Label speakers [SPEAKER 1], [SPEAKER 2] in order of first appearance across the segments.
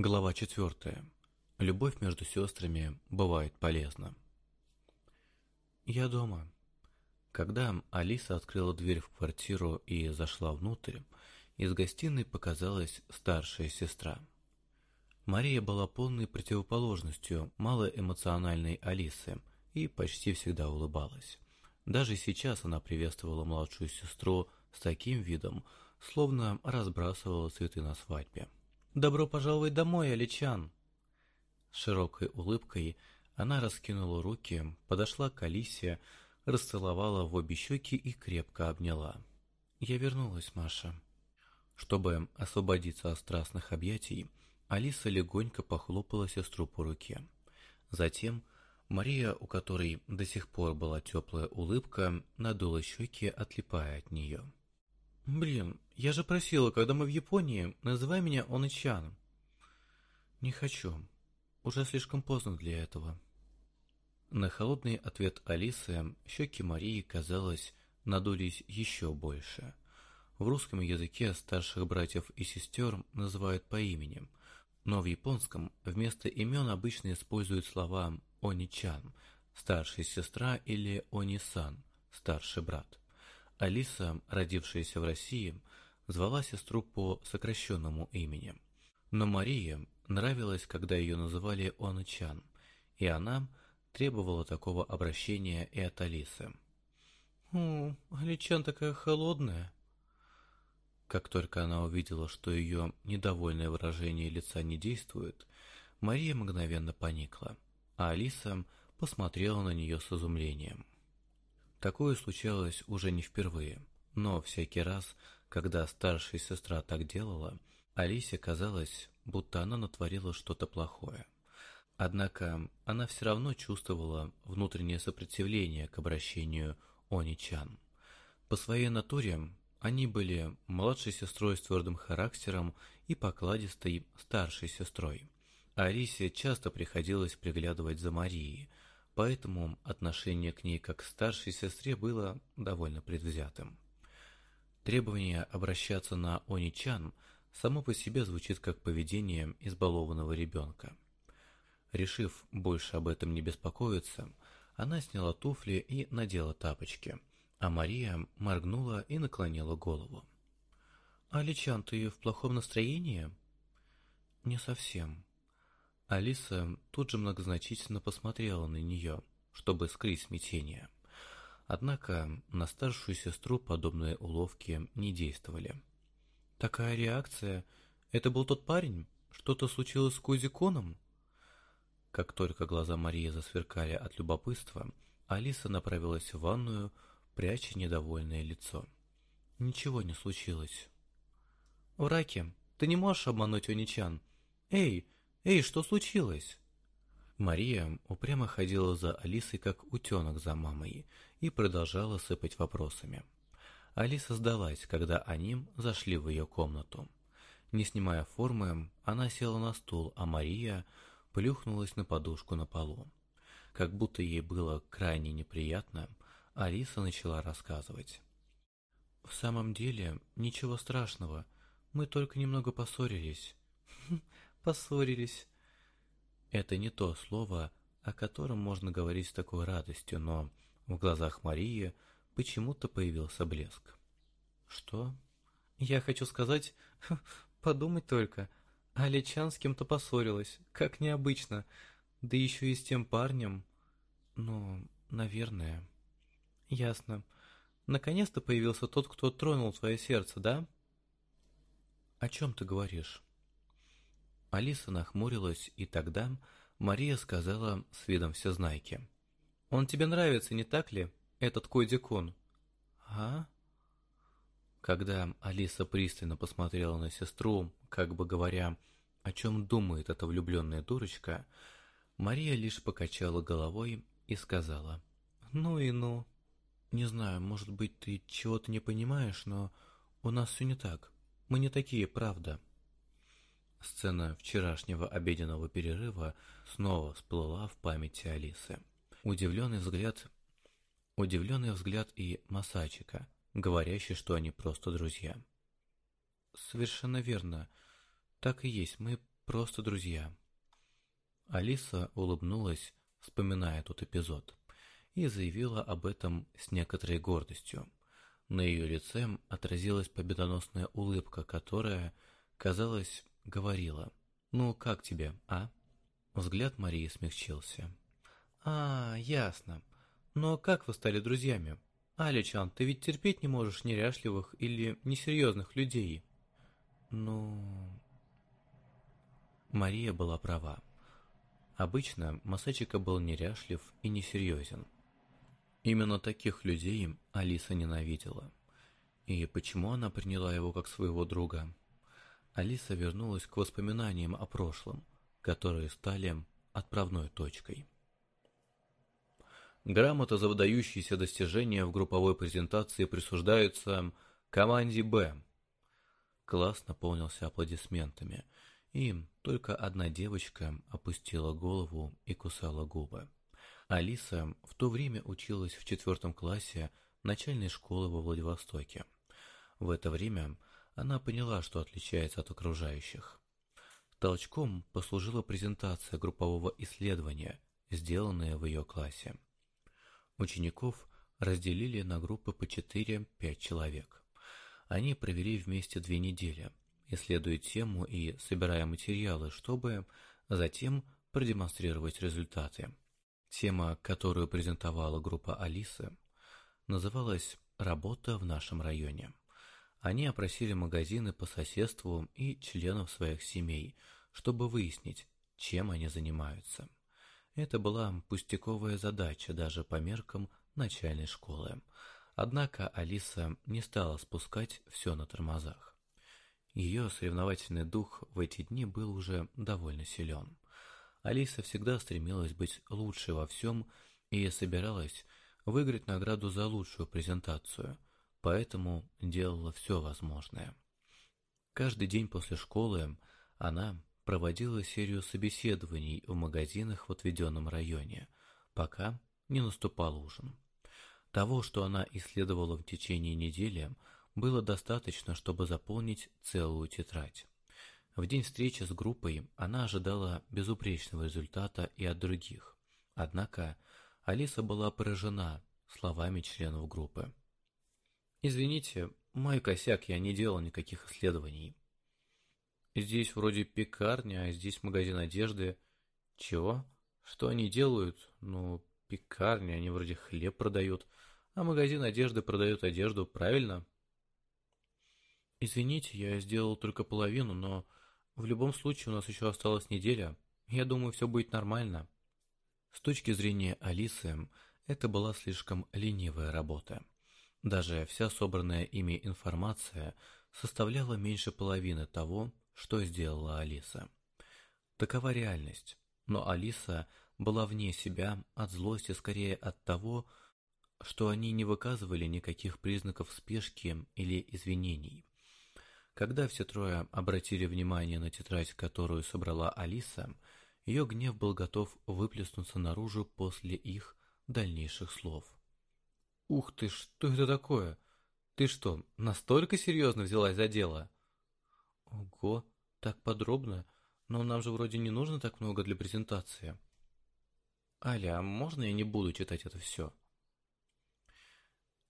[SPEAKER 1] Глава четвертая. Любовь между сестрами бывает полезна. Я дома. Когда Алиса открыла дверь в квартиру и зашла внутрь, из гостиной показалась старшая сестра. Мария была полной противоположностью малоэмоциональной Алисы и почти всегда улыбалась. Даже сейчас она приветствовала младшую сестру с таким видом, словно разбрасывала цветы на свадьбе. «Добро пожаловать домой, Аличан!» Широкой улыбкой она раскинула руки, подошла к Алисе, расцеловала в обе щеки и крепко обняла. «Я вернулась, Маша». Чтобы освободиться от страстных объятий, Алиса легонько похлопала сестру по руке. Затем Мария, у которой до сих пор была теплая улыбка, надула щеки, отлипая от нее. «Блин, я же просила, когда мы в Японии, называй меня Онычан». «Не хочу. Уже слишком поздно для этого». На холодный ответ Алисы щеки Марии, казалось, надулись еще больше. В русском языке старших братьев и сестер называют по имени, но в японском вместо имен обычно используют слова «они-чан» – старшая сестра или «они-сан» – старший брат. Алиса, родившаяся в России, звала сестру по сокращенному имени. Но Мария нравилась, когда ее называли «они-чан», и она требовала такого обращения и от Алисы. «О, Аличан такая холодная», как только она увидела, что ее недовольное выражение лица не действует, Мария мгновенно поникла, а Алиса посмотрела на нее с изумлением. Такое случалось уже не впервые, но всякий раз, когда старшая сестра так делала, Алисе казалось, будто она натворила что-то плохое. Однако она все равно чувствовала внутреннее сопротивление к обращению Они-чан. По своей натуре они были младшей сестрой с твердым характером и покладистой старшей сестрой. Арисе часто приходилось приглядывать за Марией, поэтому отношение к ней как к старшей сестре было довольно предвзятым. Требование обращаться на Оничан само по себе звучит как поведение избалованного ребенка. Решив больше об этом не беспокоиться, она сняла туфли и надела тапочки – а Мария моргнула и наклонила голову. «Аличан, ты в плохом настроении?» «Не совсем». Алиса тут же многозначительно посмотрела на нее, чтобы скрыть смятение. Однако на старшую сестру подобные уловки не действовали. «Такая реакция? Это был тот парень? Что-то случилось с Кузиконом?» Как только глаза Марии засверкали от любопытства, Алиса направилась в ванную, пряча недовольное лицо. Ничего не случилось. «Ураки, ты не можешь обмануть Оничан? Эй, эй, что случилось?» Мария упрямо ходила за Алисой, как утенок за мамой, и продолжала сыпать вопросами. Алиса сдалась, когда они зашли в ее комнату. Не снимая формы, она села на стул, а Мария плюхнулась на подушку на полу. Как будто ей было крайне неприятно, Алиса начала рассказывать. «В самом деле, ничего страшного. Мы только немного поссорились». «Поссорились». Это не то слово, о котором можно говорить с такой радостью, но в глазах Марии почему-то появился блеск. «Что?» «Я хочу сказать, подумать только, Аличан с кем-то поссорилась, как необычно, да еще и с тем парнем. Ну, наверное...» Ясно. Наконец-то появился тот, кто тронул твое сердце, да? О чем ты говоришь? Алиса нахмурилась, и тогда Мария сказала с видом всезнайки. Он тебе нравится, не так ли, этот Койдикун? А? Когда Алиса пристально посмотрела на сестру, как бы говоря, о чем думает эта влюбленная дурочка, Мария лишь покачала головой и сказала, «Ну и ну». Не знаю, может быть, ты чего-то не понимаешь, но у нас все не так. Мы не такие, правда. Сцена вчерашнего обеденного перерыва снова всплыла в памяти Алисы. Удивленный взгляд, удивленный взгляд и Масачика, говорящий, что они просто друзья. Совершенно верно. Так и есть, мы просто друзья». Алиса улыбнулась, вспоминая тот эпизод, и заявила об этом с некоторой гордостью. На ее лице отразилась победоносная улыбка, которая, казалось, говорила «Ну, как тебе, а?» Взгляд Марии смягчился. «А, ясно. Но как вы стали друзьями? Аличан, ты ведь терпеть не можешь неряшливых или несерьезных людей». «Ну...» Мария была права. Обычно Масачика был неряшлив и несерьезен. Именно таких людей Алиса ненавидела. И почему она приняла его как своего друга? Алиса вернулась к воспоминаниям о прошлом, которые стали отправной точкой. Грамота за выдающиеся достижения в групповой презентации присуждается команде «Б». Класс наполнился аплодисментами, и только одна девочка опустила голову и кусала губы. Алиса в то время училась в четвертом классе начальной школы во Владивостоке. В это время она поняла, что отличается от окружающих. Толчком послужила презентация группового исследования, сделанная в ее классе. Учеников разделили на группы по 4-5 человек. Они провели вместе две недели, исследуя тему и собирая материалы, чтобы затем продемонстрировать результаты. Тема, которую презентовала группа Алисы, называлась «Работа в нашем районе». Они опросили магазины по соседству и членов своих семей, чтобы выяснить, чем они занимаются. Это была пустяковая задача даже по меркам начальной школы. Однако Алиса не стала спускать все на тормозах. Ее соревновательный дух в эти дни был уже довольно силен. Алиса всегда стремилась быть лучшей во всем и собиралась выиграть награду за лучшую презентацию – поэтому делала все возможное. Каждый день после школы она проводила серию собеседований в магазинах в отведенном районе, пока не наступал ужин. Того, что она исследовала в течение недели, было достаточно, чтобы заполнить целую тетрадь. В день встречи с группой она ожидала безупречного результата и от других. Однако Алиса была поражена словами членов группы. Извините, мой косяк, я не делал никаких исследований. Здесь вроде пекарня, а здесь магазин одежды. Чего? Что они делают? Ну, пекарня, они вроде хлеб продают, а магазин одежды продает одежду, правильно? Извините, я сделал только половину, но в любом случае у нас еще осталась неделя. Я думаю, все будет нормально. С точки зрения Алисы, это была слишком ленивая работа. Даже вся собранная ими информация составляла меньше половины того, что сделала Алиса. Такова реальность, но Алиса была вне себя от злости скорее от того, что они не выказывали никаких признаков спешки или извинений. Когда все трое обратили внимание на тетрадь, которую собрала Алиса, ее гнев был готов выплеснуться наружу после их дальнейших слов. «Ух ты, что это такое? Ты что, настолько серьезно взялась за дело?» «Ого, так подробно, но нам же вроде не нужно так много для презентации». «Аля, а можно я не буду читать это все?»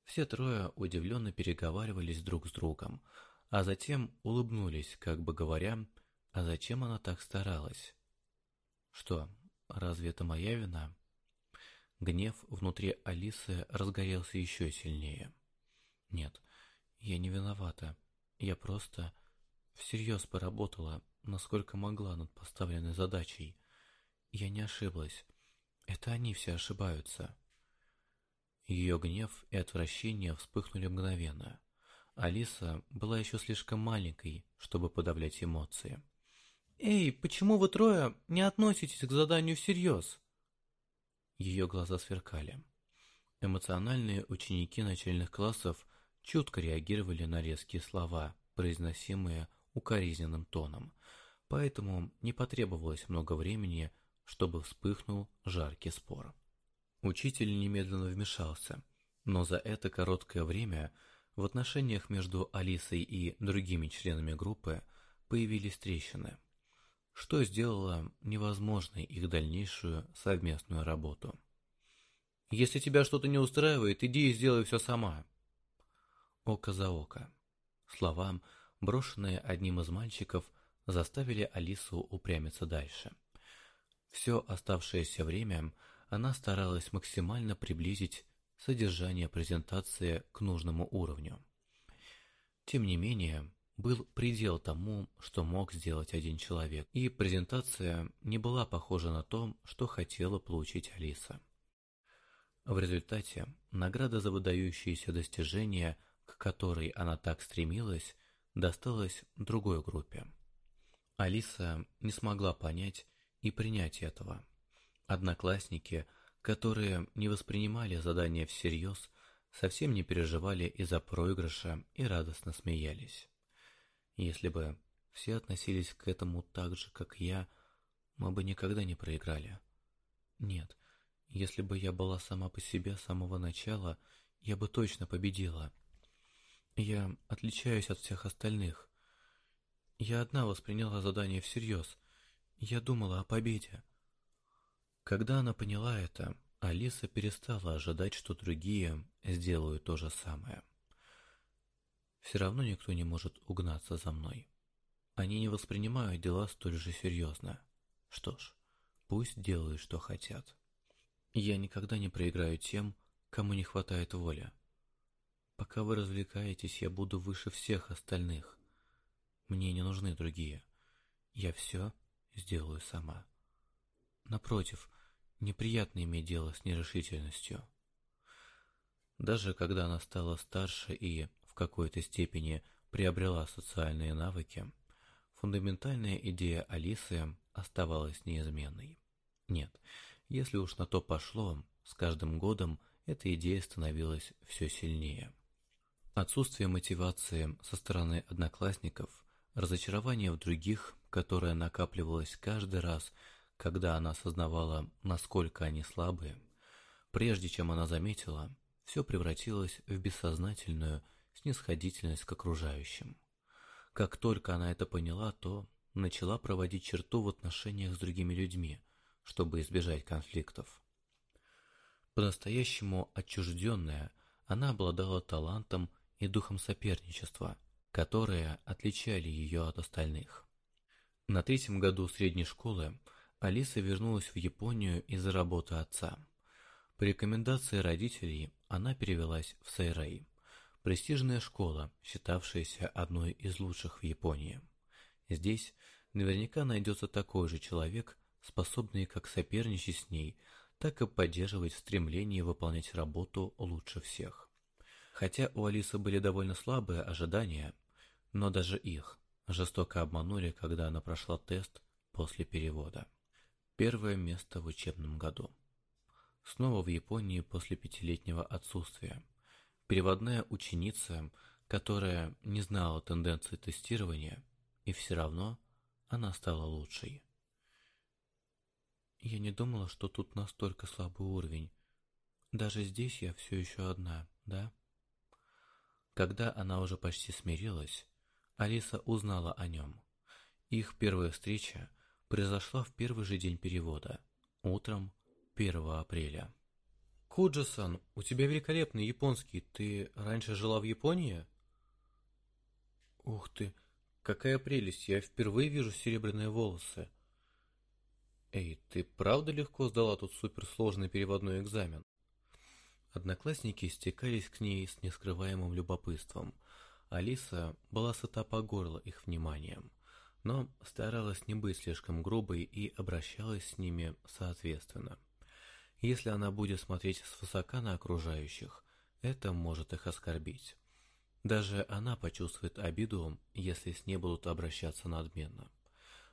[SPEAKER 1] Все трое удивленно переговаривались друг с другом, а затем улыбнулись, как бы говоря, а зачем она так старалась? Что, разве это моя вина? Гнев внутри Алисы разгорелся еще сильнее. Нет, я не виновата. Я просто всерьез поработала, насколько могла над поставленной задачей. Я не ошиблась. Это они все ошибаются. Ее гнев и отвращение вспыхнули мгновенно. Алиса была еще слишком маленькой, чтобы подавлять эмоции. «Эй, почему вы трое не относитесь к заданию всерьез?» Ее глаза сверкали. Эмоциональные ученики начальных классов чутко реагировали на резкие слова, произносимые укоризненным тоном, поэтому не потребовалось много времени, чтобы вспыхнул жаркий спор. Учитель немедленно вмешался, но за это короткое время в отношениях между Алисой и другими членами группы появились трещины. Что сделало невозможной их дальнейшую совместную работу. «Если тебя что-то не устраивает, иди и сделай все сама». Око за око. Словам, брошенные одним из мальчиков, заставили Алису упрямиться дальше. Все оставшееся время она старалась максимально приблизить содержание презентации к нужному уровню. Тем не менее, был предел тому, что мог сделать один человек, и презентация не была похожа на то, что хотела получить Алиса. В результате награда за выдающиеся достижения, к которой она так стремилась, досталась другой группе. Алиса не смогла понять и принять этого. Одноклассники, которые не воспринимали задание всерьез, совсем не переживали из-за проигрыша и радостно смеялись. Если бы все относились к этому так же, как я, мы бы никогда не проиграли. Нет, если бы я была сама по себе с самого начала, я бы точно победила. Я отличаюсь от всех остальных. Я одна восприняла задание всерьез. Я думала о победе. Когда она поняла это, Алиса перестала ожидать, что другие сделают то же самое. Все равно никто не может угнаться за мной. Они не воспринимают дела столь же серьезно. Что ж, пусть делают, что хотят. Я никогда не проиграю тем, кому не хватает воли. Пока вы развлекаетесь, я буду выше всех остальных. Мне не нужны другие. Я все сделаю сама. Напротив, неприятно иметь дело с нерешительностью. Даже когда она стала старше и какой-то степени приобрела социальные навыки, фундаментальная идея Алисы оставалась неизменной. Нет, если уж на то пошло, с каждым годом эта идея становилась все сильнее. Отсутствие мотивации со стороны одноклассников, разочарование в других, которое накапливалось каждый раз, когда она осознавала, насколько они слабые, прежде чем она заметила, все превратилось в бессознательную снисходительность к окружающим. Как только она это поняла, то начала проводить черту в отношениях с другими людьми, чтобы избежать конфликтов. По-настоящему отчужденная, она обладала талантом и духом соперничества, которые отличали ее от остальных. На третьем году средней школы Алиса вернулась в Японию из-за работы отца. По рекомендации родителей она перевелась в Сайрей, престижная школа, считавшаяся одной из лучших в Японии. Здесь наверняка найдется такой же человек, способный как соперничать с ней, так и поддерживать стремление выполнять работу лучше всех. Хотя у Алисы были довольно слабые ожидания, но даже их жестоко обманули, когда она прошла тест после перевода. Первое место в учебном году. Снова в Японии после пятилетнего отсутствия. Переводная ученица, которая не знала тенденции тестирования, и все равно она стала лучшей. Я не думала, что тут настолько слабый уровень. Даже здесь я все еще одна, да? Когда она уже почти смирилась, Алиса узнала о нем. Их первая встреча произошла в первый же день перевода, утром 1 апреля. «Куджи-сан, у тебя великолепный японский. Ты раньше жила в Японии?» «Ух ты, какая прелесть! Я впервые вижу серебряные волосы!» «Эй, ты правда легко сдала тут суперсложный переводной экзамен?» Одноклассники стекались к ней с нескрываемым любопытством. Алиса была сыта по горло их вниманием, но старалась не быть слишком грубой и обращалась с ними соответственно. Если она будет смотреть свысока на окружающих, это может их оскорбить. Даже она почувствует обиду, если с ней будут обращаться надменно.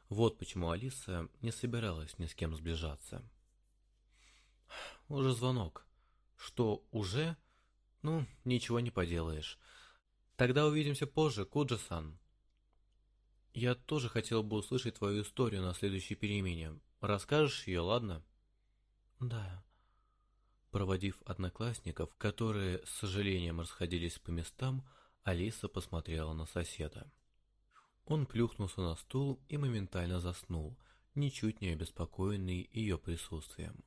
[SPEAKER 1] Вот почему Алиса не собиралась ни с кем сближаться. «Уже звонок», что уже? Ну, ничего не поделаешь. Тогда увидимся позже, Куджи-сан. Я тоже хотел бы услышать твою историю на следующей перемене. Расскажешь ее, ладно? Да. Проводив одноклассников, которые с сожалением расходились по местам, Алиса посмотрела на соседа. Он плюхнулся на стул и моментально заснул, ничуть не обеспокоенный ее присутствием.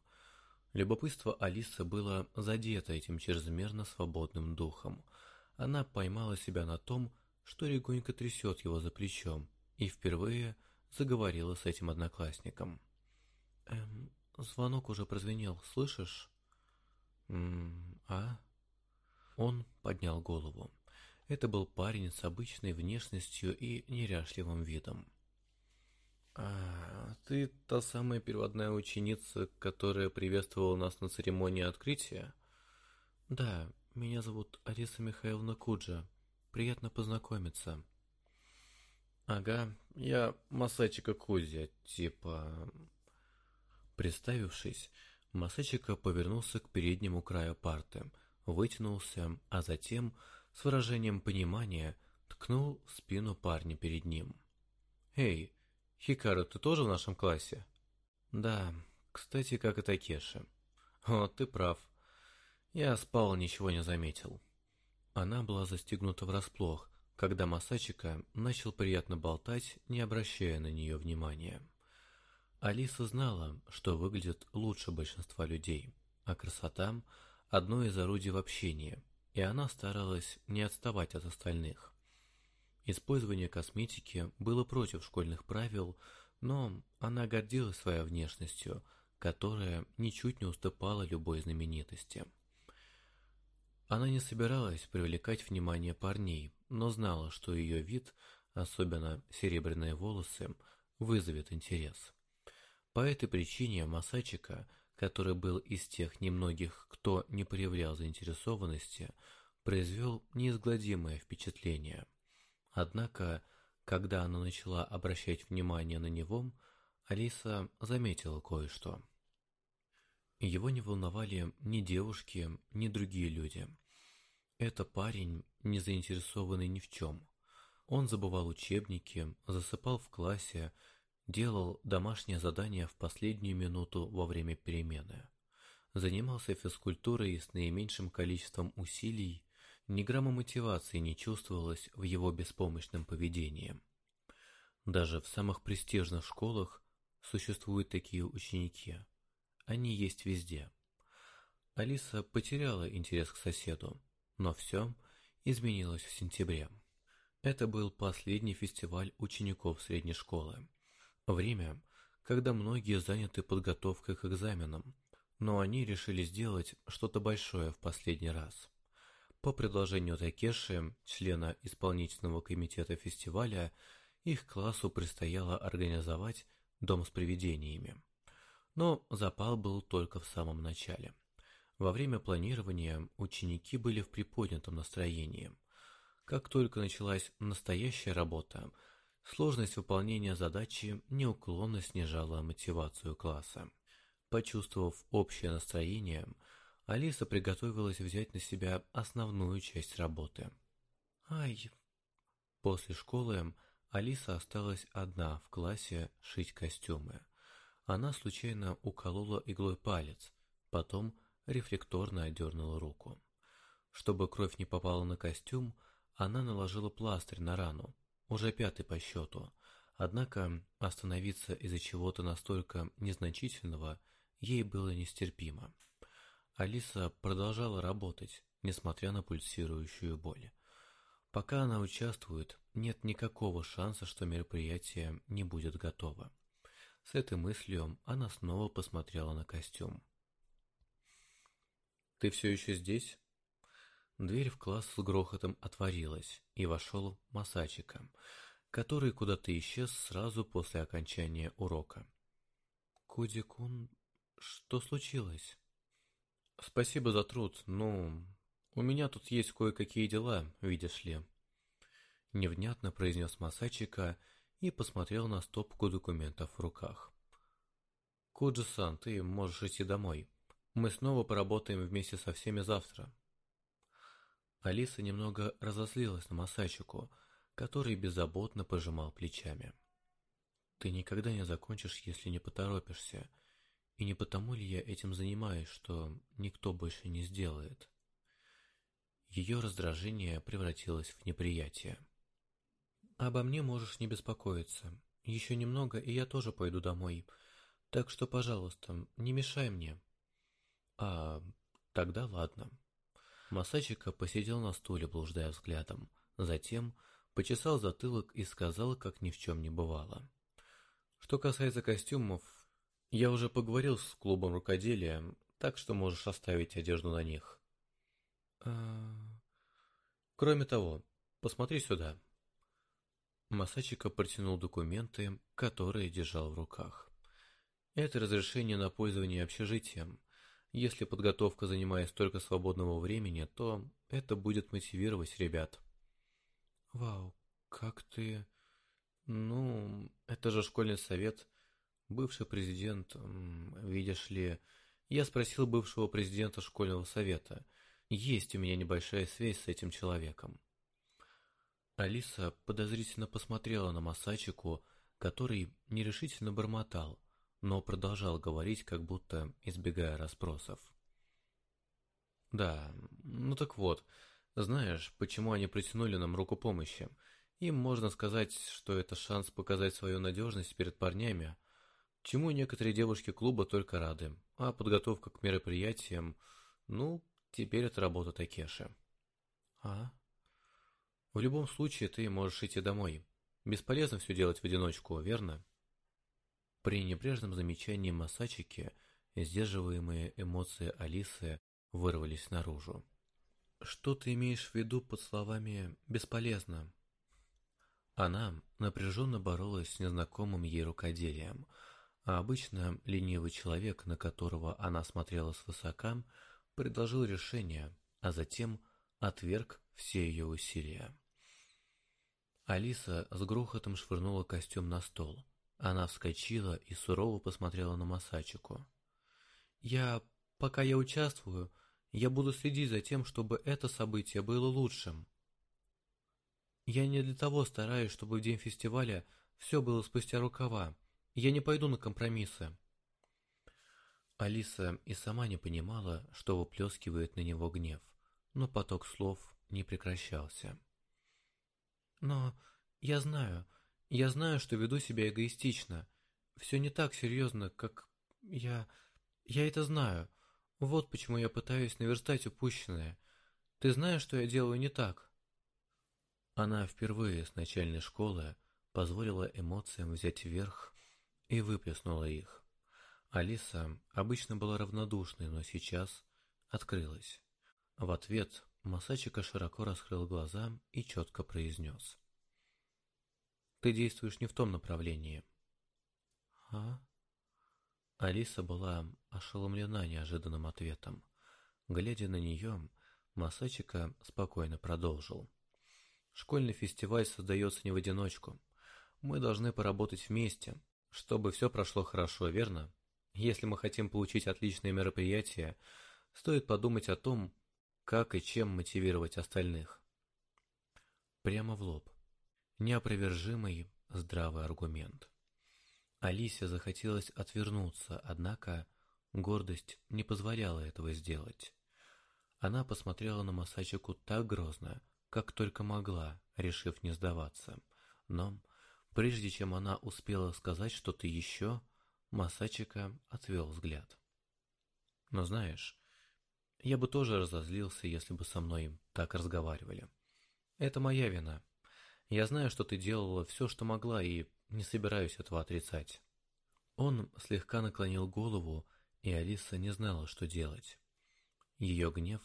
[SPEAKER 1] Любопытство Алисы было задето этим чрезмерно свободным духом. Она поймала себя на том, что легонько трясет его за плечом, и впервые заговорила с этим одноклассником. «Эм, звонок уже прозвенел, слышишь?» «М а?» Он поднял голову. Это был парень с обычной внешностью и неряшливым видом. «А, ты та самая переводная ученица, которая приветствовала нас на церемонии открытия?» «Да, меня зовут Ариса Михайловна Куджа. Приятно познакомиться». «Ага, я Масачика Кузя, типа...» Представившись, Масачика повернулся к переднему краю парты, вытянулся, а затем, с выражением понимания, ткнул спину парня перед ним. «Эй, Хикару, ты тоже в нашем классе?» «Да, кстати, как и Такеши». «О, ты прав. Я спал, ничего не заметил». Она была застегнута врасплох, когда Масачика начал приятно болтать, не обращая на нее внимания. Алиса знала, что выглядит лучше большинства людей, а красота – одно из орудий в общении, и она старалась не отставать от остальных. Использование косметики было против школьных правил, но она гордилась своей внешностью, которая ничуть не уступала любой знаменитости. Она не собиралась привлекать внимание парней, но знала, что ее вид, особенно серебряные волосы, вызовет интерес. По этой причине Масачика, который был из тех немногих, кто не проявлял заинтересованности, произвел неизгладимое впечатление – Однако, когда она начала обращать внимание на него, Алиса заметила кое-что. Его не волновали ни девушки, ни другие люди. Это парень, не заинтересованный ни в чем. Он забывал учебники, засыпал в классе, делал домашнее задание в последнюю минуту во время перемены. Занимался физкультурой с наименьшим количеством усилий ни грамма мотивации не чувствовалось в его беспомощном поведении. Даже в самых престижных школах существуют такие ученики. Они есть везде. Алиса потеряла интерес к соседу, но все изменилось в сентябре. Это был последний фестиваль учеников средней школы. Время, когда многие заняты подготовкой к экзаменам, но они решили сделать что-то большое в последний раз. По предложению Такеши, члена исполнительного комитета фестиваля, их классу предстояло организовать дом с привидениями. Но запал был только в самом начале. Во время планирования ученики были в приподнятом настроении. Как только началась настоящая работа, сложность выполнения задачи неуклонно снижала мотивацию класса. Почувствовав общее настроение, Алиса приготовилась взять на себя основную часть работы. Ай! После школы Алиса осталась одна в классе шить костюмы. Она случайно уколола иглой палец, потом рефлекторно отдернула руку. Чтобы кровь не попала на костюм, она наложила пластырь на рану, уже пятый по счету. Однако остановиться из-за чего-то настолько незначительного ей было нестерпимо. Алиса продолжала работать, несмотря на пульсирующую боль. Пока она участвует, нет никакого шанса, что мероприятие не будет готово. С этой мыслью она снова посмотрела на костюм. «Ты все еще здесь?» Дверь в класс с грохотом отворилась, и вошел Масачика, который куда-то исчез сразу после окончания урока. «Куди-кун, что случилось?» Спасибо за труд, ну, у меня тут есть кое-какие дела, видишь ли. Невнятно произнес Масачика и посмотрел на стопку документов в руках. Куджи-сан, ты можешь идти домой. Мы снова поработаем вместе со всеми завтра. Алиса немного разозлилась на Масачику, который беззаботно пожимал плечами. Ты никогда не закончишь, если не поторопишься, и не потому ли я этим занимаюсь, что никто больше не сделает? Ее раздражение превратилось в неприятие. обо мне можешь не беспокоиться. Еще немного, и я тоже пойду домой. Так что, пожалуйста, не мешай мне. А, тогда ладно. Масачика посидел на стуле, блуждая взглядом. Затем почесал затылок и сказал, как ни в чем не бывало. Что касается костюмов, я уже поговорил с клубом рукоделия, так что можешь оставить одежду на них. А... Кроме того, посмотри сюда. Масачика протянул документы, которые держал в руках. Это разрешение на пользование общежитием. Если подготовка занимает столько свободного времени, то это будет мотивировать ребят. Вау, как ты... Ну, это же школьный совет. Бывший президент, видишь ли... Я спросил бывшего президента школьного совета. Есть у меня небольшая связь с этим человеком. Алиса подозрительно посмотрела на Масачику, который нерешительно бормотал, но продолжал говорить, как будто избегая расспросов. «Да, ну так вот, знаешь, почему они протянули нам руку помощи? Им можно сказать, что это шанс показать свою надежность перед парнями, чему некоторые девушки клуба только рады, а подготовка к мероприятиям, ну, теперь это работа Такеши». «А?» В любом случае ты можешь идти домой. Бесполезно все делать в одиночку, верно? При небрежном замечании Масачики сдерживаемые эмоции Алисы вырвались наружу. Что ты имеешь в виду под словами «бесполезно»? Она напряженно боролась с незнакомым ей рукоделием, а обычно ленивый человек, на которого она смотрела свысока, предложил решение, а затем отверг все ее усилия. Алиса с грохотом швырнула костюм на стол. Она вскочила и сурово посмотрела на Масачику. «Я... пока я участвую, я буду следить за тем, чтобы это событие было лучшим. Я не для того стараюсь, чтобы в день фестиваля все было спустя рукава. Я не пойду на компромиссы». Алиса и сама не понимала, что выплескивает на него гнев, но поток слов не прекращался. Но я знаю, я знаю, что веду себя эгоистично. Все не так серьезно, как я... Я это знаю. Вот почему я пытаюсь наверстать упущенное. Ты знаешь, что я делаю не так?» Она впервые с начальной школы позволила эмоциям взять верх и выплеснула их. Алиса обычно была равнодушной, но сейчас открылась. В ответ Масачика широко раскрыл глаза и четко произнес. «Ты действуешь не в том направлении». «А?» Алиса была ошеломлена неожиданным ответом. Глядя на нее, Масачика спокойно продолжил. «Школьный фестиваль создается не в одиночку. Мы должны поработать вместе, чтобы все прошло хорошо, верно? Если мы хотим получить отличное мероприятие, стоит подумать о том, как и чем мотивировать остальных? Прямо в лоб. Неопровержимый здравый аргумент. Алисе захотелось отвернуться, однако гордость не позволяла этого сделать. Она посмотрела на Масачику так грозно, как только могла, решив не сдаваться. Но, прежде чем она успела сказать что-то еще, Масачика отвел взгляд. Но знаешь, я бы тоже разозлился, если бы со мной так разговаривали. Это моя вина. Я знаю, что ты делала все, что могла, и не собираюсь этого отрицать. Он слегка наклонил голову, и Алиса не знала, что делать. Ее гнев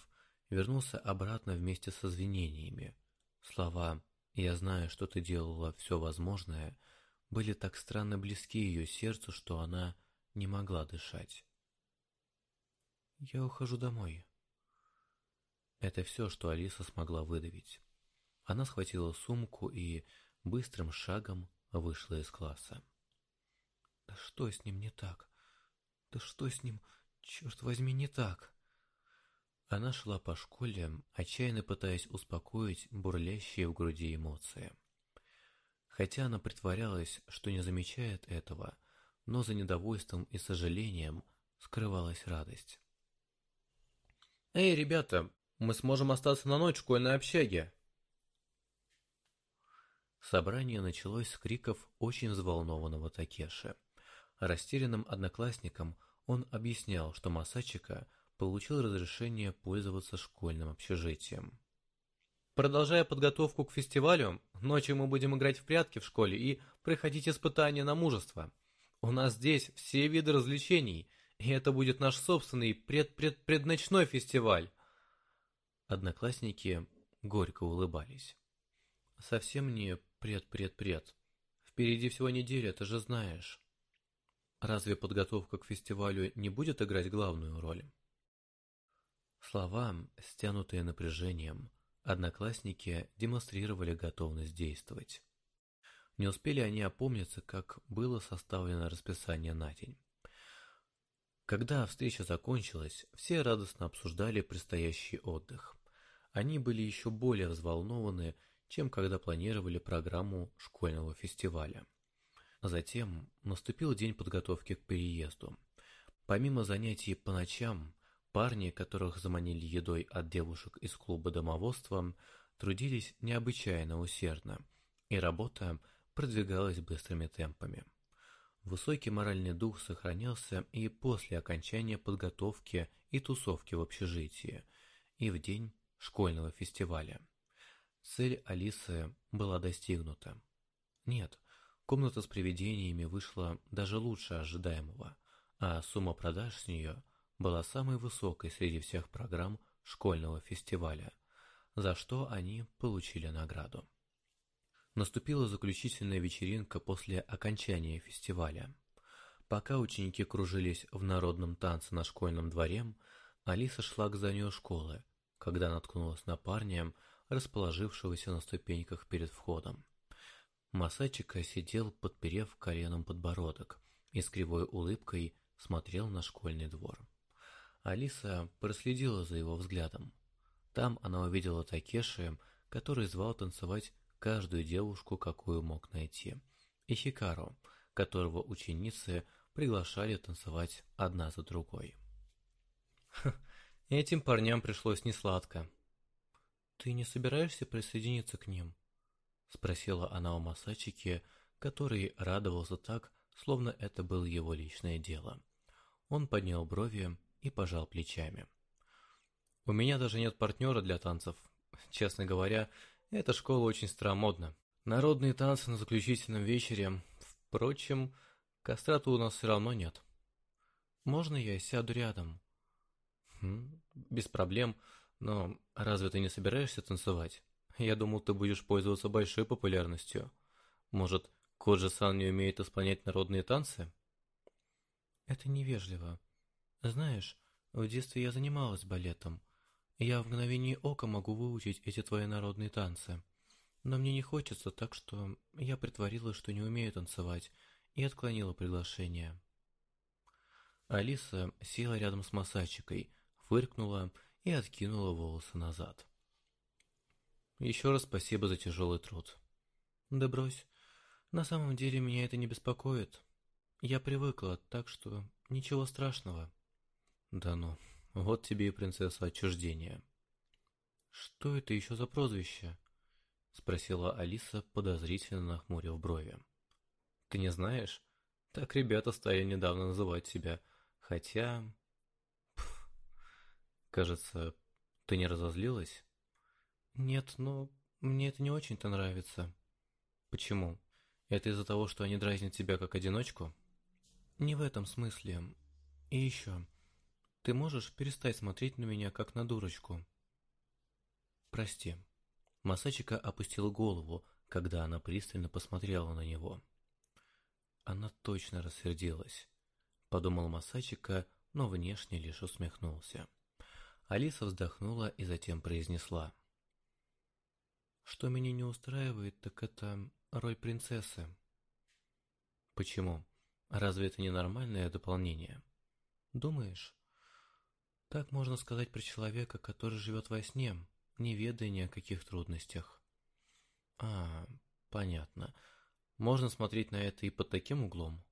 [SPEAKER 1] вернулся обратно вместе со извинениями. Слова «я знаю, что ты делала все возможное» были так странно близки ее сердцу, что она не могла дышать. «Я ухожу домой». Это все, что Алиса смогла выдавить. Она схватила сумку и быстрым шагом вышла из класса. «Да что с ним не так? Да что с ним, черт возьми, не так?» Она шла по школе, отчаянно пытаясь успокоить бурлящие в груди эмоции. Хотя она притворялась, что не замечает этого, но за недовольством и сожалением скрывалась радость. «Эй, ребята, мы сможем остаться на ночь в школьной общаге!» Собрание началось с криков очень взволнованного Такеши. Растерянным одноклассникам он объяснял, что Масачика получил разрешение пользоваться школьным общежитием. Продолжая подготовку к фестивалю, ночью мы будем играть в прятки в школе и проходить испытания на мужество. У нас здесь все виды развлечений, и это будет наш собственный пред-пред-предночной фестиваль. Одноклассники горько улыбались. Совсем не пред-пред-пред. Впереди всего неделя, ты же знаешь. Разве подготовка к фестивалю не будет играть главную роль? Слова, стянутые напряжением, одноклассники демонстрировали готовность действовать. Не успели они опомниться, как было составлено расписание на день. Когда встреча закончилась, все радостно обсуждали предстоящий отдых. Они были еще более взволнованы, чем когда планировали программу школьного фестиваля. Затем наступил день подготовки к переезду. Помимо занятий по ночам, парни, которых заманили едой от девушек из клуба домоводства, трудились необычайно усердно, и работа продвигалась быстрыми темпами. Высокий моральный дух сохранялся и после окончания подготовки и тусовки в общежитии, и в день школьного фестиваля. Цель Алисы была достигнута. Нет, Комната с привидениями вышла даже лучше ожидаемого, а сумма продаж с нее была самой высокой среди всех программ школьного фестиваля, за что они получили награду. Наступила заключительная вечеринка после окончания фестиваля. Пока ученики кружились в народном танце на школьном дворе, Алиса шла к зданию школы, когда наткнулась на парня, расположившегося на ступеньках перед входом. Масачика сидел, подперев коленом подбородок, и с кривой улыбкой смотрел на школьный двор. Алиса проследила за его взглядом. Там она увидела Такеши, который звал танцевать каждую девушку, какую мог найти, и Хикару, которого ученицы приглашали танцевать одна за другой. Этим парням пришлось несладко. «Ты не собираешься присоединиться к ним?» Спросила она у Масачики, который радовался так, словно это было его личное дело. Он поднял брови и пожал плечами. «У меня даже нет партнера для танцев. Честно говоря, эта школа очень старомодна. Народные танцы на заключительном вечере. Впрочем, кастрата у нас все равно нет. Можно я сяду рядом?» хм, «Без проблем, но разве ты не собираешься танцевать?» Я думал, ты будешь пользоваться большой популярностью. Может, Коджи-сан не умеет исполнять народные танцы? Это невежливо. Знаешь, в детстве я занималась балетом. Я в мгновение ока могу выучить эти твои народные танцы. Но мне не хочется, так что я притворилась, что не умею танцевать, и отклонила приглашение. Алиса села рядом с Масачикой, фыркнула и откинула волосы назад. Еще раз спасибо за тяжелый труд. Да брось. На самом деле меня это не беспокоит. Я привыкла, так что ничего страшного. Да ну, вот тебе и принцесса отчуждения. Что это еще за прозвище? Спросила Алиса, подозрительно нахмурив брови. Ты не знаешь? Так ребята стали недавно называть себя. Хотя... Кажется, ты не разозлилась? Нет, но мне это не очень-то нравится. Почему? Это из-за того, что они дразнят тебя как одиночку? Не в этом смысле. И еще. Ты можешь перестать смотреть на меня как на дурочку? Прости. Масачика опустила голову, когда она пристально посмотрела на него. Она точно рассердилась. Подумал Масачика, но внешне лишь усмехнулся. Алиса вздохнула и затем произнесла. Что меня не устраивает, так это роль принцессы. Почему? Разве это не нормальное дополнение? Думаешь? Так можно сказать про человека, который живет во сне, не ведая ни о каких трудностях. А, понятно. Можно смотреть на это и под таким углом.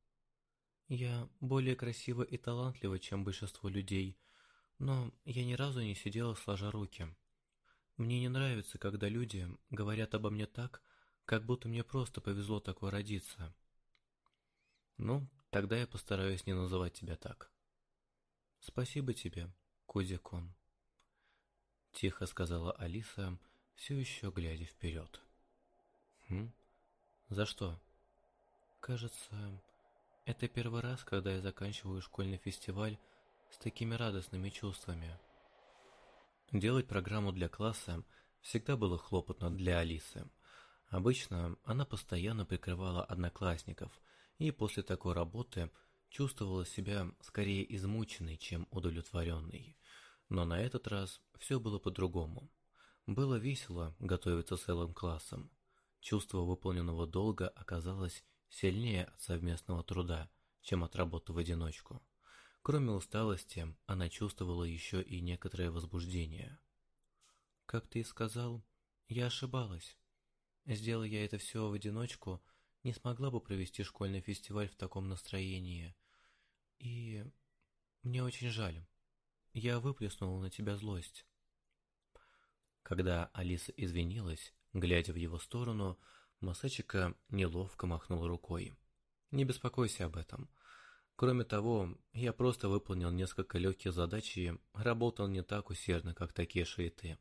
[SPEAKER 1] Я более красива и талантлива, чем большинство людей, но я ни разу не сидела сложа руки. Мне не нравится, когда люди говорят обо мне так, Как будто мне просто повезло такое родиться. Ну, тогда я постараюсь не называть тебя так. Спасибо тебе, Кузикон. Тихо сказала Алиса, все еще глядя вперед. Хм? За что? Кажется, это первый раз, когда я заканчиваю школьный фестиваль с такими радостными чувствами. Делать программу для класса всегда было хлопотно для Алисы. Обычно она постоянно прикрывала одноклассников, и после такой работы чувствовала себя скорее измученной, чем удовлетворенной. Но на этот раз все было по-другому. Было весело готовиться целым классом. Чувство выполненного долга оказалось сильнее от совместного труда, чем от работы в одиночку. Кроме усталости, она чувствовала еще и некоторое возбуждение. «Как ты и сказал, я ошибалась. Сделая я это все в одиночку, не смогла бы провести школьный фестиваль в таком настроении. И мне очень жаль. Я выплеснула на тебя злость». Когда Алиса извинилась, глядя в его сторону, Масачика неловко махнул рукой. «Не беспокойся об этом. Кроме того, я просто выполнил несколько легких задач и работал не так усердно, как Такеши и ты».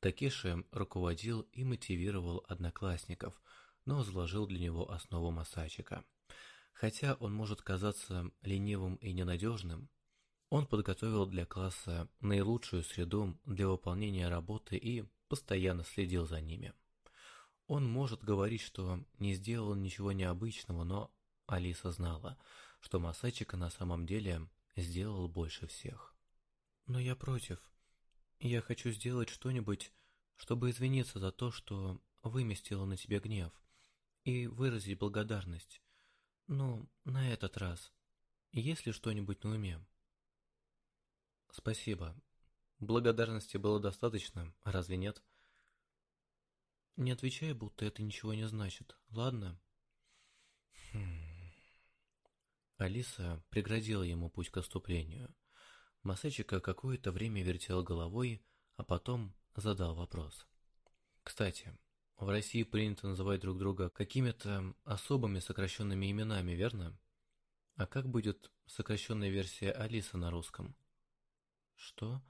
[SPEAKER 1] Такеши руководил и мотивировал одноклассников, но заложил для него основу Масачика. Хотя он может казаться ленивым и ненадежным, он подготовил для класса наилучшую среду для выполнения работы и постоянно следил за ними. Он может говорить, что не сделал ничего необычного, но Алиса знала, что Масачика на самом деле сделал больше всех. Но я против. Я хочу сделать что-нибудь, чтобы извиниться за то, что выместила на тебе гнев, и выразить благодарность. Ну, на этот раз. Есть ли что-нибудь на уме? Спасибо. Благодарности было достаточно, разве нет? — не отвечай, будто это ничего не значит, ладно? Хм. Алиса преградила ему путь к отступлению. Масечика какое-то время вертел головой, а потом задал вопрос. Кстати, в России принято называть друг друга какими-то особыми сокращенными именами, верно? А как будет сокращенная версия Алиса на русском? Что?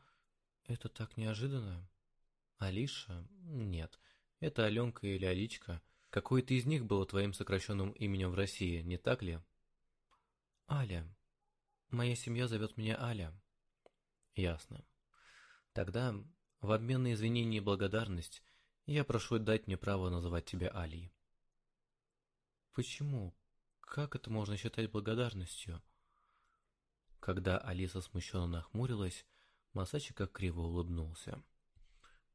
[SPEAKER 1] Это так неожиданно? Алиша? Нет. Это Аленка или Аличка. Какое-то из них было твоим сокращенным именем в России, не так ли? Аля. Моя семья зовет меня Аля. Ясно. Тогда, в обмен на извинения и благодарность, я прошу дать мне право называть тебя Алей. Почему? Как это можно считать благодарностью? Когда Алиса смущенно нахмурилась, Масачика криво улыбнулся.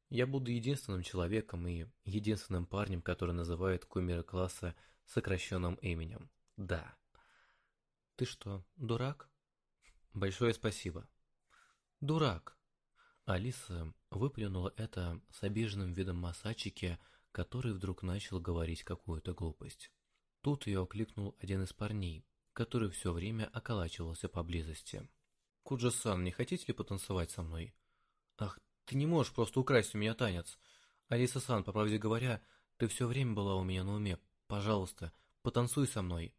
[SPEAKER 1] Я буду единственным человеком и единственным парнем, который называет кумира класса сокращенным именем. Да. Ты что, дурак? Большое спасибо. Дурак. Алиса выплюнула это с обиженным видом Масачики, который вдруг начал говорить какую-то глупость. Тут ее окликнул один из парней, который все время околачивался поблизости. «Куджи-сан, не хотите ли потанцевать со мной?» «Ах, ты не можешь просто украсть у меня танец. Алиса-сан, по правде говоря, ты все время была у меня на уме. Пожалуйста, потанцуй со мной.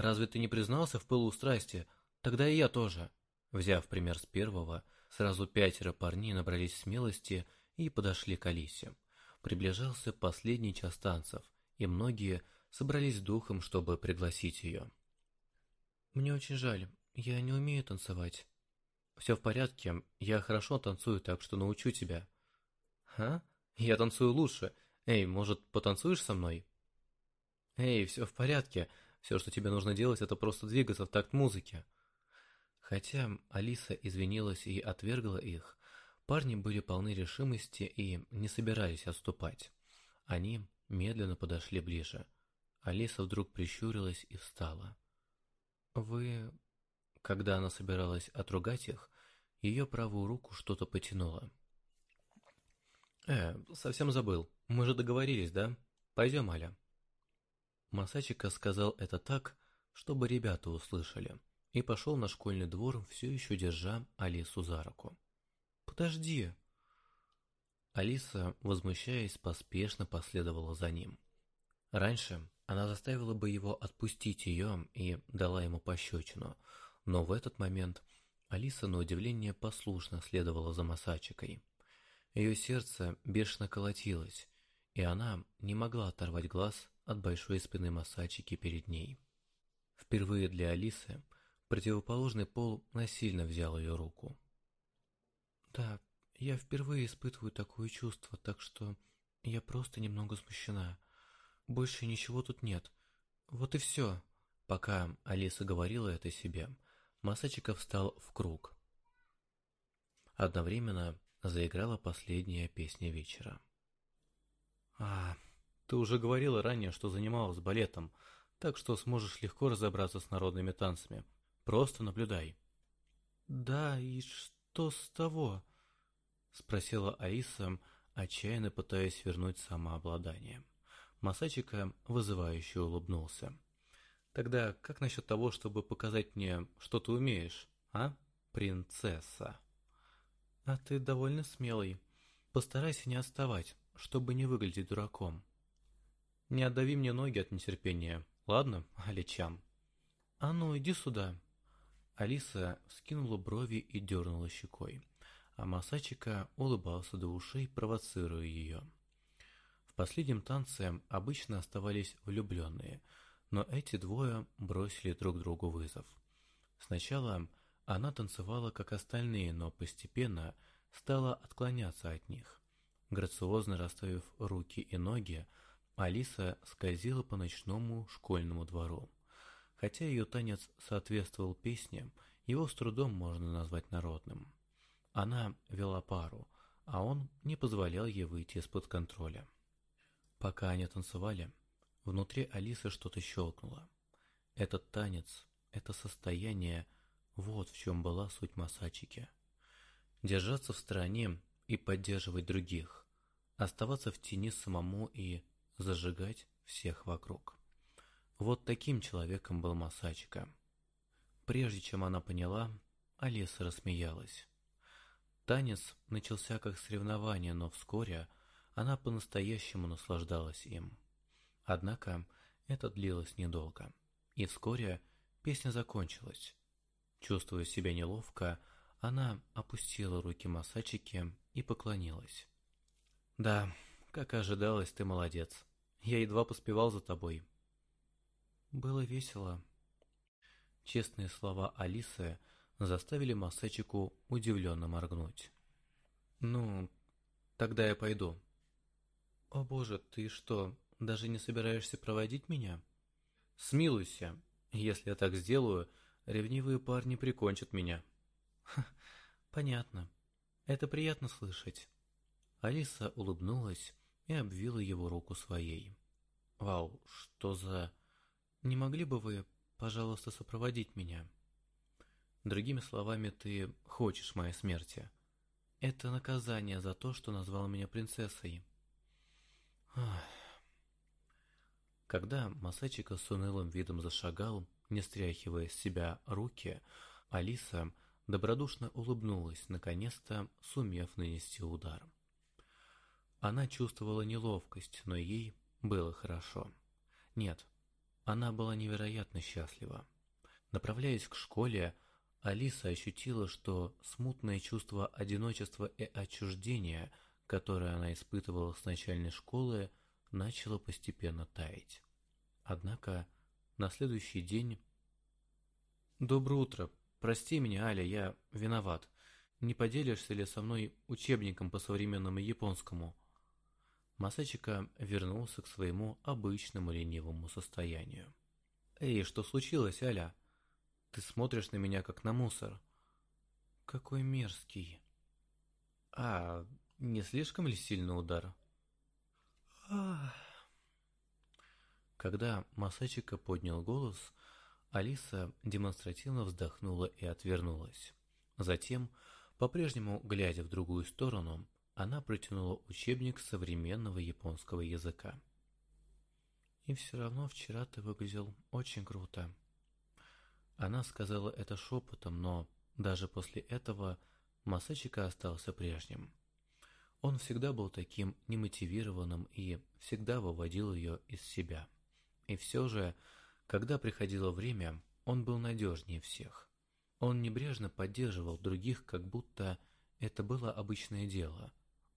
[SPEAKER 1] Разве ты не признался в пылу страсти? Тогда и я тоже. Взяв пример с первого, сразу пятеро парней набрались смелости и подошли к Алисе. Приближался последний час танцев, и многие собрались духом, чтобы пригласить ее. «Мне очень жаль, я не умею танцевать», «Все в порядке, я хорошо танцую, так что научу тебя». «А? Я танцую лучше. Эй, может, потанцуешь со мной?» «Эй, все в порядке. Все, что тебе нужно делать, это просто двигаться в такт музыки». Хотя Алиса извинилась и отвергла их, парни были полны решимости и не собирались отступать. Они медленно подошли ближе. Алиса вдруг прищурилась и встала. «Вы когда она собиралась отругать их, ее правую руку что-то потянуло. «Э, совсем забыл. Мы же договорились, да? Пойдем, Аля». Масачика сказал это так, чтобы ребята услышали, и пошел на школьный двор, все еще держа Алису за руку. «Подожди!» Алиса, возмущаясь, поспешно последовала за ним. Раньше она заставила бы его отпустить ее и дала ему пощечину, но в этот момент Алиса, на удивление, послушно следовала за Масачикой. Ее сердце бешено колотилось, и она не могла оторвать глаз от большой спины Масачики перед ней. Впервые для Алисы противоположный пол насильно взял ее руку. «Да, я впервые испытываю такое чувство, так что я просто немного смущена. Больше ничего тут нет. Вот и все». Пока Алиса говорила это себе, Масачика встал в круг. Одновременно заиграла последняя песня вечера. «А, ты уже говорила ранее, что занималась балетом, так что сможешь легко разобраться с народными танцами. Просто наблюдай». «Да, и что с того?» — спросила Аиса, отчаянно пытаясь вернуть самообладание. Масачика вызывающе улыбнулся. «Тогда как насчет того, чтобы показать мне, что ты умеешь, а, принцесса?» «А ты довольно смелый. Постарайся не отставать, чтобы не выглядеть дураком». «Не отдави мне ноги от нетерпения, ладно, Аличан?» «А ну, иди сюда». Алиса скинула брови и дернула щекой, а Масачика улыбался до ушей, провоцируя ее. В последнем танце обычно оставались влюбленные, но эти двое бросили друг другу вызов. Сначала она танцевала, как остальные, но постепенно стала отклоняться от них. Грациозно расставив руки и ноги, Алиса скользила по ночному школьному двору. Хотя ее танец соответствовал песне, его с трудом можно назвать народным. Она вела пару, а он не позволял ей выйти из-под контроля. Пока они танцевали, внутри Алисы что-то щелкнуло. Этот танец, это состояние – вот в чем была суть Масачики. Держаться в стороне и поддерживать других, оставаться в тени самому и зажигать всех вокруг. Вот таким человеком был Масачика. Прежде чем она поняла, Алиса рассмеялась. Танец начался как соревнование, но вскоре она по-настоящему наслаждалась им. Однако это длилось недолго, и вскоре песня закончилась, Чувствуя себя неловко, она опустила руки Масачики и поклонилась. «Да, как ожидалось, ты молодец. Я едва поспевал за тобой». «Было весело». Честные слова Алисы заставили Масачику удивленно моргнуть. «Ну, тогда я пойду». «О боже, ты что, даже не собираешься проводить меня?» «Смилуйся. Если я так сделаю, Ревнивые парни прикончат меня. Ха, понятно. Это приятно слышать. Алиса улыбнулась и обвила его руку своей. Вау, что за... Не могли бы вы, пожалуйста, сопроводить меня? Другими словами, ты хочешь моей смерти. Это наказание за то, что назвал меня принцессой. Ах. Когда Масачика с унылым видом зашагал, не стряхивая с себя руки, Алиса добродушно улыбнулась, наконец-то сумев нанести удар. Она чувствовала неловкость, но ей было хорошо. Нет, она была невероятно счастлива. Направляясь к школе, Алиса ощутила, что смутное чувство одиночества и отчуждения, которое она испытывала с начальной школы, начало постепенно таять. Однако на следующий день... «Доброе утро. Прости меня, Аля, я виноват. Не поделишься ли со мной учебником по современному японскому?» Масачика вернулся к своему обычному ленивому состоянию. «Эй, что случилось, Аля? Ты смотришь на меня, как на мусор». «Какой мерзкий». «А, не слишком ли сильный удар?» Когда Масачика поднял голос, Алиса демонстративно вздохнула и отвернулась. Затем, по-прежнему глядя в другую сторону, она протянула учебник современного японского языка. «И все равно вчера ты выглядел очень круто». Она сказала это шепотом, но даже после этого Масачика остался прежним. Он всегда был таким немотивированным и всегда выводил ее из себя. И все же, когда приходило время, он был надежнее всех. Он небрежно поддерживал других, как будто это было обычное дело.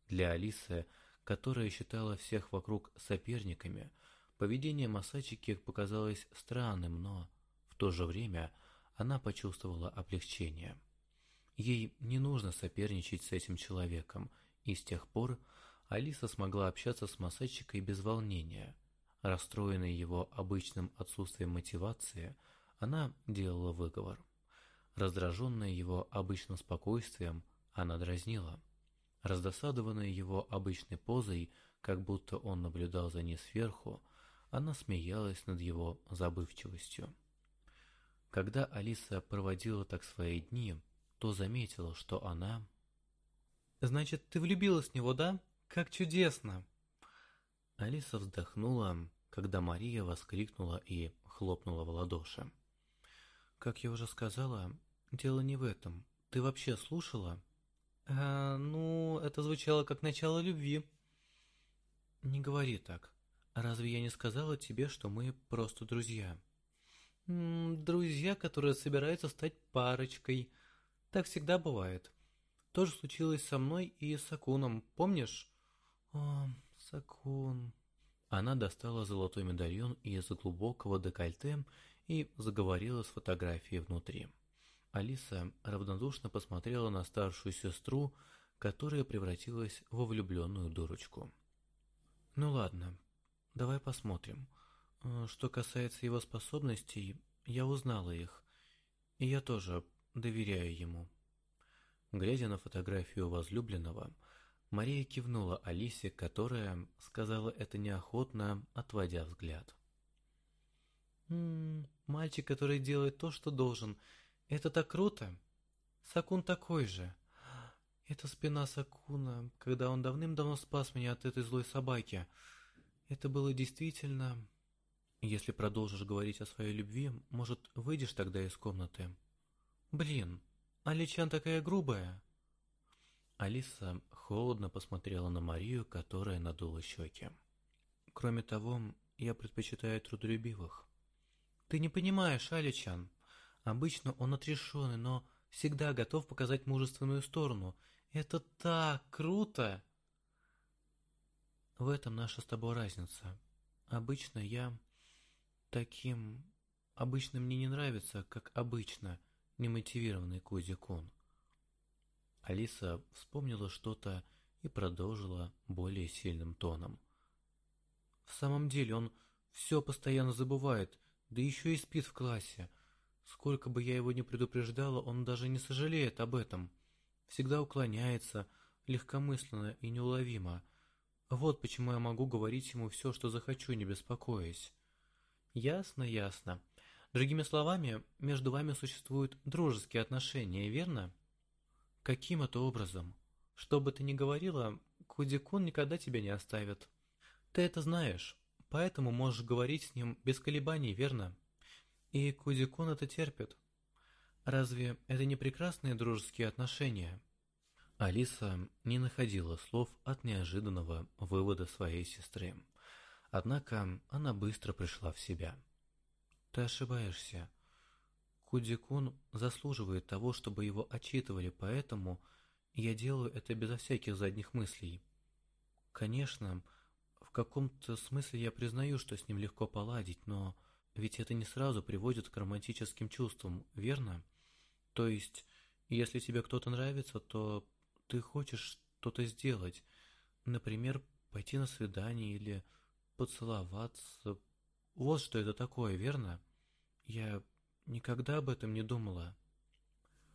[SPEAKER 1] Для Алисы, которая считала всех вокруг соперниками, поведение Масачики показалось странным, но в то же время она почувствовала облегчение. Ей не нужно соперничать с этим человеком, и с тех пор Алиса смогла общаться с Масачикой без волнения. Расстроенная его обычным отсутствием мотивации, она делала выговор. Раздраженная его обычным спокойствием, она дразнила. Раздосадованная его обычной позой, как будто он наблюдал за ней сверху, она смеялась над его забывчивостью. Когда Алиса проводила так свои дни, то заметила, что она...
[SPEAKER 2] «Значит, ты влюбилась в него, да? Как чудесно!»
[SPEAKER 1] Алиса вздохнула, когда Мария воскликнула и хлопнула в ладоши. «Как я уже сказала, дело не в этом. Ты вообще слушала?»
[SPEAKER 2] «А, ну, это звучало как начало любви».
[SPEAKER 1] «Не говори так. Разве я не сказала тебе, что мы просто друзья?»
[SPEAKER 2] «Друзья, которые собираются стать парочкой. Так всегда бывает. То же случилось со мной и с Акуном, помнишь?»
[SPEAKER 1] «О, Сакун...» Она достала золотой медальон из глубокого декольте и заговорила с фотографией внутри. Алиса равнодушно посмотрела на старшую сестру, которая превратилась во влюбленную дурочку. «Ну ладно, давай посмотрим. Э, что касается его способностей, я узнала их, и я тоже доверяю ему». Глядя на фотографию возлюбленного, Мария кивнула Алисе, которая сказала это неохотно, отводя взгляд.
[SPEAKER 2] «М -м, «Мальчик, который делает то, что должен – это так круто. Сакун такой же. Это спина Сакуна, когда он давным-давно спас меня от этой злой собаки. Это было действительно... Если продолжишь говорить о своей любви, может, выйдешь тогда из комнаты? Блин, Аличан такая грубая.
[SPEAKER 1] Алиса холодно посмотрела на Марию, которая надула щеки. Кроме того, я предпочитаю трудолюбивых.
[SPEAKER 2] Ты не понимаешь, Аличан. Обычно он отрешенный, но всегда готов показать мужественную сторону. Это так круто!
[SPEAKER 1] В этом наша с тобой разница. Обычно я таким... Обычно мне не нравится, как обычно, немотивированный Кузи-кун. Алиса вспомнила что-то и продолжила более сильным тоном.
[SPEAKER 2] В самом деле он все постоянно забывает, да еще и спит в классе. Сколько бы я его ни предупреждала, он даже не сожалеет об этом. Всегда уклоняется, легкомысленно и неуловимо. Вот почему я могу говорить ему все, что захочу, не беспокоясь. Ясно, ясно. Другими словами, между вами существуют дружеские отношения, верно? Каким это образом? Что бы ты ни говорила, Кудикун никогда тебя не оставит. Ты это знаешь, поэтому можешь говорить с ним без колебаний, верно? И Кудикун это терпит. Разве это не прекрасные дружеские отношения?
[SPEAKER 1] Алиса не находила слов от неожиданного вывода своей сестры. Однако она быстро пришла в себя. Ты ошибаешься. Кудикун заслуживает того, чтобы его отчитывали, поэтому я делаю это безо всяких задних мыслей. Конечно, в каком-то смысле я признаю, что с ним легко поладить, но ведь это не сразу приводит к романтическим чувствам, верно? То есть, если тебе кто-то нравится, то ты хочешь что-то сделать. Например, пойти на свидание или поцеловаться. Вот что это такое, верно? Я никогда об этом не думала.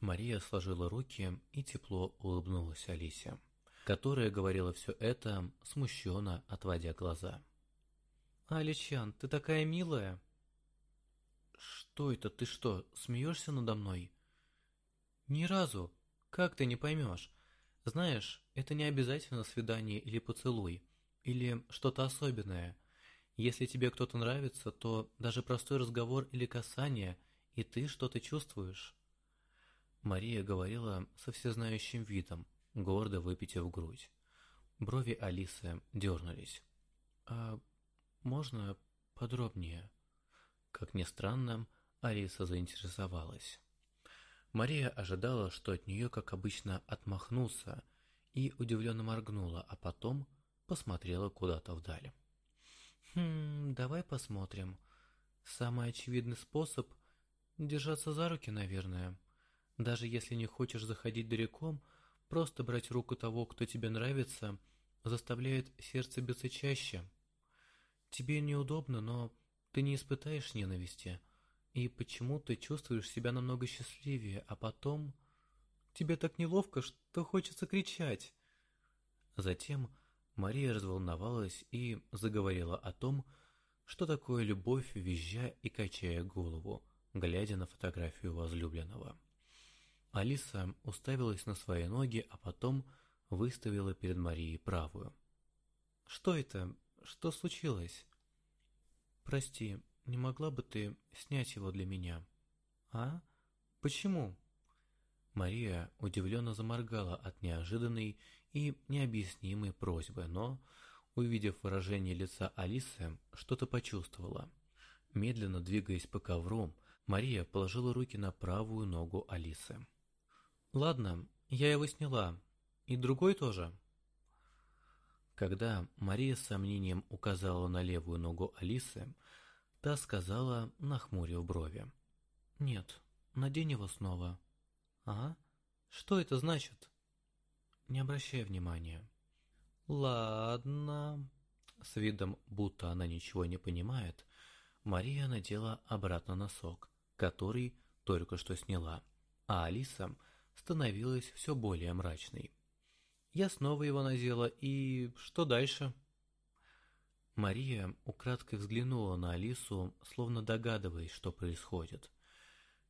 [SPEAKER 1] Мария сложила руки и тепло улыбнулась Алисе, которая говорила все это, смущенно отводя глаза.
[SPEAKER 2] «Аличан, ты такая милая!»
[SPEAKER 1] «Что это? Ты что, смеешься надо мной?»
[SPEAKER 2] «Ни разу. Как ты не поймешь? Знаешь, это не обязательно свидание или поцелуй, или что-то особенное. Если тебе кто-то нравится, то даже простой разговор или касание, и ты что-то чувствуешь».
[SPEAKER 1] Мария говорила со всезнающим видом, гордо выпитив грудь. Брови Алисы дернулись. «А можно подробнее?» Как ни странно, Алиса заинтересовалась. Мария ожидала, что от нее, как обычно, отмахнулся, и удивленно моргнула, а потом посмотрела куда-то вдаль. «Хм, давай посмотрим. Самый очевидный способ — держаться за руки, наверное. Даже если не хочешь заходить далеко, просто брать руку того, кто тебе нравится, заставляет сердце биться чаще. Тебе неудобно, но ты не испытаешь ненависти, и почему ты чувствуешь себя намного счастливее, а потом... Тебе так неловко, что хочется кричать. Затем Мария разволновалась и заговорила о том, что такое любовь, визжа и качая голову, глядя на фотографию возлюбленного. Алиса уставилась на свои ноги, а потом выставила перед Марией правую. «Что это? Что случилось?» «Прости, не могла бы ты снять его для меня?» «А? Почему?» Мария удивленно заморгала от неожиданной и необъяснимой просьбы, но, увидев выражение лица Алисы, что-то почувствовала. Медленно двигаясь по ковру, Мария положила руки на правую ногу Алисы. «Ладно, я его сняла. И другой тоже?» Когда Мария с сомнением указала на левую ногу Алисы, та сказала, нахмурив брови. «Нет, надень его снова». «А? Что это значит?» «Не обращай внимания». «Ладно». С видом, будто она ничего не понимает, Мария надела обратно носок, который только что сняла, а Алиса становилась все более мрачной. Я снова его надела, и что дальше? Мария украдкой взглянула на Алису, словно догадываясь, что происходит.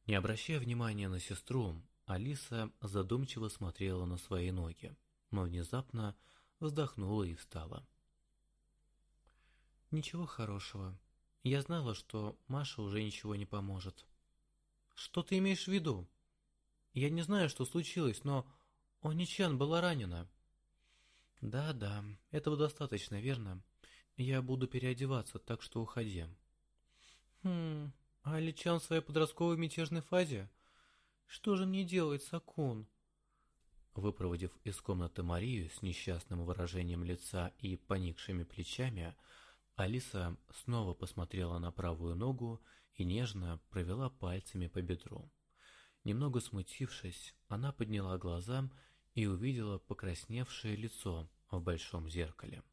[SPEAKER 1] Не обращая внимания на сестру, Алиса задумчиво смотрела на свои ноги, но внезапно вздохнула и встала. «Ничего хорошего. Я знала, что Маша уже ничего не поможет». «Что ты имеешь в виду?» «Я не знаю, что случилось, но Оничан была ранена». «Да-да, этого достаточно, верно? Я буду переодеваться, так что уходи». «Хм, а Аличан в своей подростковой мятежной фазе? Что же мне делать, Сакун?» Выпроводив из комнаты Марию с несчастным выражением лица и поникшими плечами, Алиса снова посмотрела на правую ногу и нежно провела пальцами по бедру. Немного смутившись, она подняла глаза и увидела покрасневшее лицо в большом зеркале.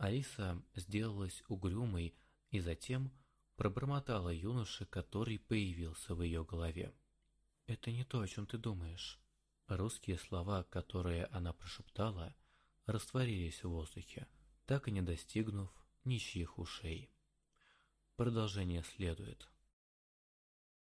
[SPEAKER 1] Алиса сделалась угрюмой и затем пробормотала юноше, который появился в ее голове. «Это не то, о чем ты думаешь». Русские слова, которые она прошептала, растворились в воздухе, так и не достигнув ничьих ушей. Продолжение следует.